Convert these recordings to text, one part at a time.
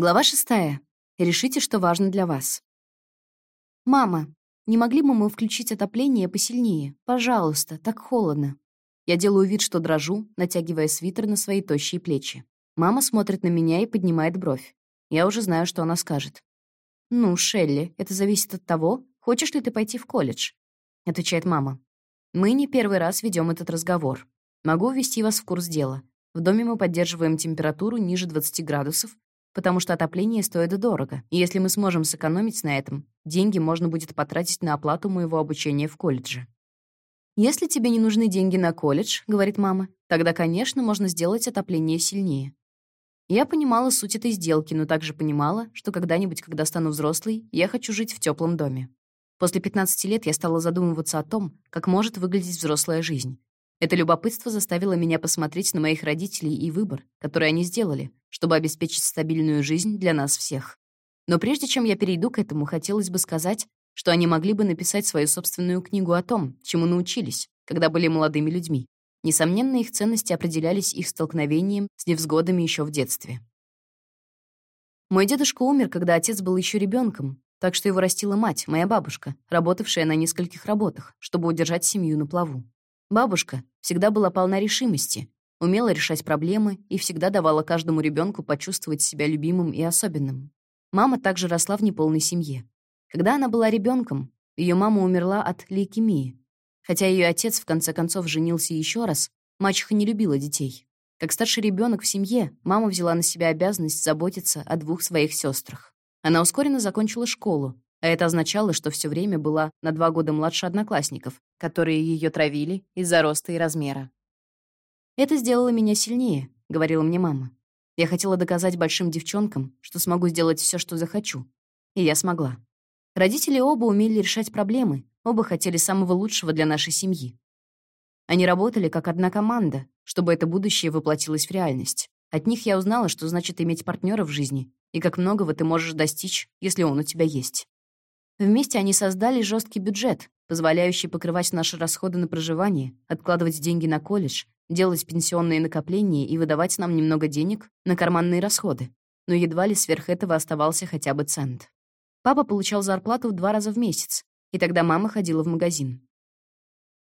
Глава шестая. Решите, что важно для вас. «Мама, не могли бы мы включить отопление посильнее? Пожалуйста, так холодно». Я делаю вид, что дрожу, натягивая свитер на свои тощие плечи. Мама смотрит на меня и поднимает бровь. Я уже знаю, что она скажет. «Ну, Шелли, это зависит от того, хочешь ли ты пойти в колледж», — отвечает мама. «Мы не первый раз ведем этот разговор. Могу ввести вас в курс дела. В доме мы поддерживаем температуру ниже 20 градусов, потому что отопление стоит дорого. И если мы сможем сэкономить на этом, деньги можно будет потратить на оплату моего обучения в колледже. «Если тебе не нужны деньги на колледж», — говорит мама, «тогда, конечно, можно сделать отопление сильнее». Я понимала суть этой сделки, но также понимала, что когда-нибудь, когда стану взрослой, я хочу жить в теплом доме. После 15 лет я стала задумываться о том, как может выглядеть взрослая жизнь. Это любопытство заставило меня посмотреть на моих родителей и выбор, который они сделали, чтобы обеспечить стабильную жизнь для нас всех. Но прежде чем я перейду к этому, хотелось бы сказать, что они могли бы написать свою собственную книгу о том, чему научились, когда были молодыми людьми. Несомненно, их ценности определялись их столкновением с невзгодами еще в детстве. Мой дедушка умер, когда отец был еще ребенком, так что его растила мать, моя бабушка, работавшая на нескольких работах, чтобы удержать семью на плаву. Бабушка всегда была полна решимости, умела решать проблемы и всегда давала каждому ребенку почувствовать себя любимым и особенным. Мама также росла в неполной семье. Когда она была ребенком, ее мама умерла от лейкемии. Хотя ее отец в конце концов женился еще раз, мачеха не любила детей. Как старший ребенок в семье, мама взяла на себя обязанность заботиться о двух своих сестрах. Она ускоренно закончила школу, а это означало, что все время была на два года младше одноклассников, которые ее травили из-за роста и размера. «Это сделало меня сильнее», — говорила мне мама. «Я хотела доказать большим девчонкам, что смогу сделать все, что захочу. И я смогла». Родители оба умели решать проблемы, оба хотели самого лучшего для нашей семьи. Они работали как одна команда, чтобы это будущее воплотилось в реальность. От них я узнала, что значит иметь партнера в жизни и как многого ты можешь достичь, если он у тебя есть. Вместе они создали жесткий бюджет, позволяющий покрывать наши расходы на проживание, откладывать деньги на колледж, делать пенсионные накопления и выдавать нам немного денег на карманные расходы. Но едва ли сверх этого оставался хотя бы цент. Папа получал зарплату в два раза в месяц, и тогда мама ходила в магазин.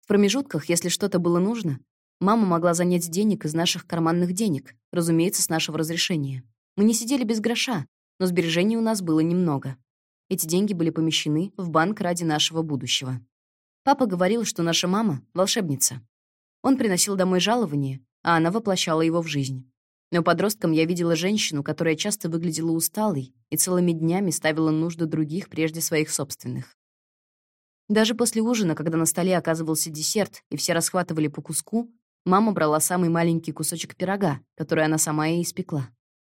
В промежутках, если что-то было нужно, мама могла занять денег из наших карманных денег, разумеется, с нашего разрешения. Мы не сидели без гроша, но сбережений у нас было немного. Эти деньги были помещены в банк ради нашего будущего. Папа говорил, что наша мама — волшебница. Он приносил домой жалование, а она воплощала его в жизнь. Но подростком я видела женщину, которая часто выглядела усталой и целыми днями ставила нужды других прежде своих собственных. Даже после ужина, когда на столе оказывался десерт и все расхватывали по куску, мама брала самый маленький кусочек пирога, который она сама и испекла.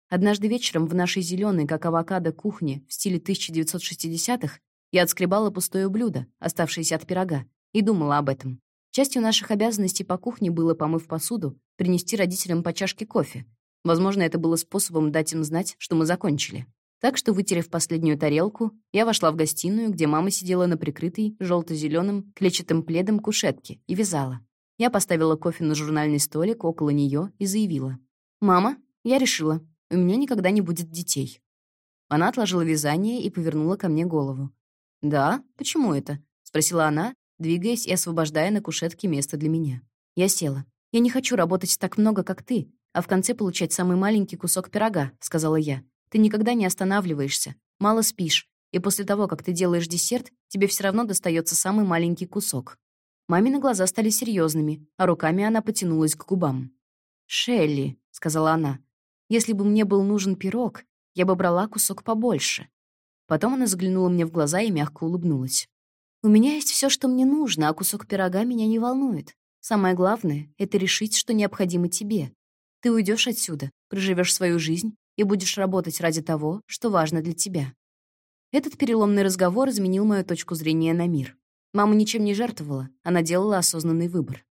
Однажды вечером в нашей зеленой, как авокадо, кухне в стиле 1960-х я отскребала пустое блюдо, оставшееся от пирога, и думала об этом. Частью наших обязанностей по кухне было, помыв посуду, принести родителям по чашке кофе. Возможно, это было способом дать им знать, что мы закончили. Так что, вытерев последнюю тарелку, я вошла в гостиную, где мама сидела на прикрытой желто зеленым клетчатым пледом кушетке и вязала. Я поставила кофе на журнальный столик около нее и заявила. «Мама, я решила. У меня никогда не будет детей». Она отложила вязание и повернула ко мне голову. «Да? Почему это?» — спросила она, двигаясь и освобождая на кушетке место для меня. Я села. «Я не хочу работать так много, как ты, а в конце получать самый маленький кусок пирога», — сказала я. «Ты никогда не останавливаешься, мало спишь, и после того, как ты делаешь десерт, тебе все равно достается самый маленький кусок». Мамины глаза стали серьезными, а руками она потянулась к губам. «Шелли», — сказала она, если бы мне был нужен пирог, я бы брала кусок побольше. Потом она заглянула мне в глаза и мягко улыбнулась. «У меня есть все, что мне нужно, а кусок пирога меня не волнует. Самое главное — это решить, что необходимо тебе. Ты уйдешь отсюда, проживешь свою жизнь и будешь работать ради того, что важно для тебя». Этот переломный разговор изменил мою точку зрения на мир. Мама ничем не жертвовала, она делала осознанный выбор.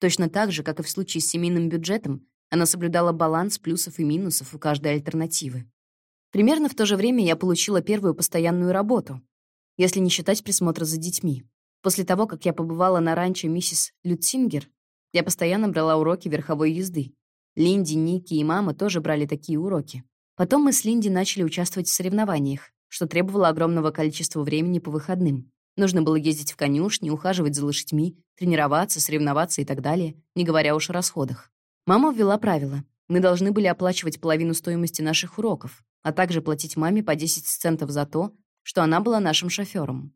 Точно так же, как и в случае с семейным бюджетом, она соблюдала баланс плюсов и минусов у каждой альтернативы. Примерно в то же время я получила первую постоянную работу, если не считать присмотра за детьми. После того, как я побывала на ранчо миссис Лютсингер, я постоянно брала уроки верховой езды. Линди, Ники и мама тоже брали такие уроки. Потом мы с Линди начали участвовать в соревнованиях, что требовало огромного количества времени по выходным. Нужно было ездить в конюшни, ухаживать за лошадьми, тренироваться, соревноваться и так далее, не говоря уж о расходах. Мама ввела правила. Мы должны были оплачивать половину стоимости наших уроков, а также платить маме по 10 центов за то, что она была нашим шофёром.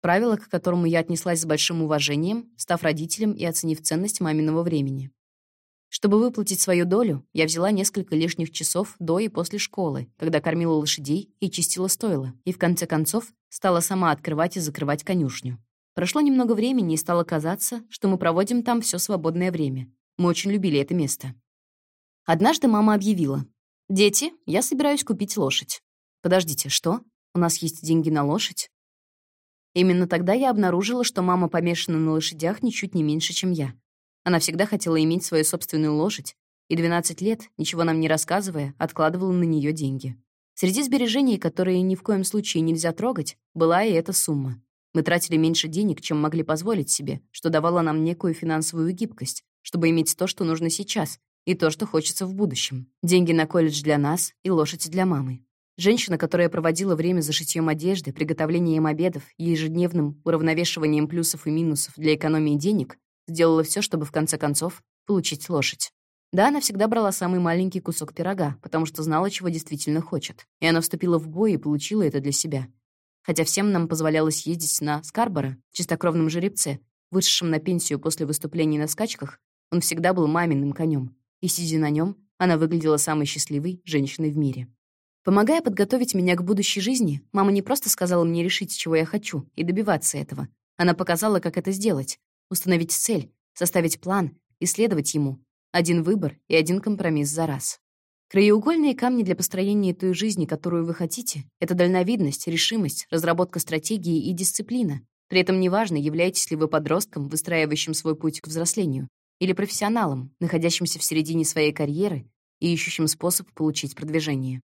Правило, к которому я отнеслась с большим уважением, став родителем и оценив ценность маминого времени. Чтобы выплатить свою долю, я взяла несколько лишних часов до и после школы, когда кормила лошадей и чистила стойла, и в конце концов стала сама открывать и закрывать конюшню. Прошло немного времени, и стало казаться, что мы проводим там все свободное время. Мы очень любили это место. Однажды мама объявила: "Дети, я собираюсь купить лошадь". Подождите, что? У нас есть деньги на лошадь? Именно тогда я обнаружила, что мама помешана на лошадях ничуть не меньше, чем я. Она всегда хотела иметь свою собственную лошадь, и 12 лет, ничего нам не рассказывая, откладывала на нее деньги. Среди сбережений, которые ни в коем случае нельзя трогать, была и эта сумма. Мы тратили меньше денег, чем могли позволить себе, что давало нам некую финансовую гибкость, чтобы иметь то, что нужно сейчас, и то, что хочется в будущем. Деньги на колледж для нас и лошадь для мамы. Женщина, которая проводила время за шитьем одежды, приготовлением обедов и ежедневным уравновешиванием плюсов и минусов для экономии денег, сделала все, чтобы в конце концов получить лошадь. Да, она всегда брала самый маленький кусок пирога, потому что знала, чего действительно хочет. И она вступила в бой и получила это для себя. Хотя всем нам позволялось ездить на Скарборо, чистокровном жеребце, вышедшем на пенсию после выступлений на скачках, он всегда был маминым конем. И, сидя на нем, она выглядела самой счастливой женщиной в мире. Помогая подготовить меня к будущей жизни, мама не просто сказала мне решить, чего я хочу, и добиваться этого. Она показала, как это сделать, Установить цель, составить план, исследовать ему. Один выбор и один компромисс за раз. Краеугольные камни для построения той жизни, которую вы хотите, это дальновидность, решимость, разработка стратегии и дисциплина. При этом неважно, являетесь ли вы подростком, выстраивающим свой путь к взрослению, или профессионалом, находящимся в середине своей карьеры и ищущим способ получить продвижение.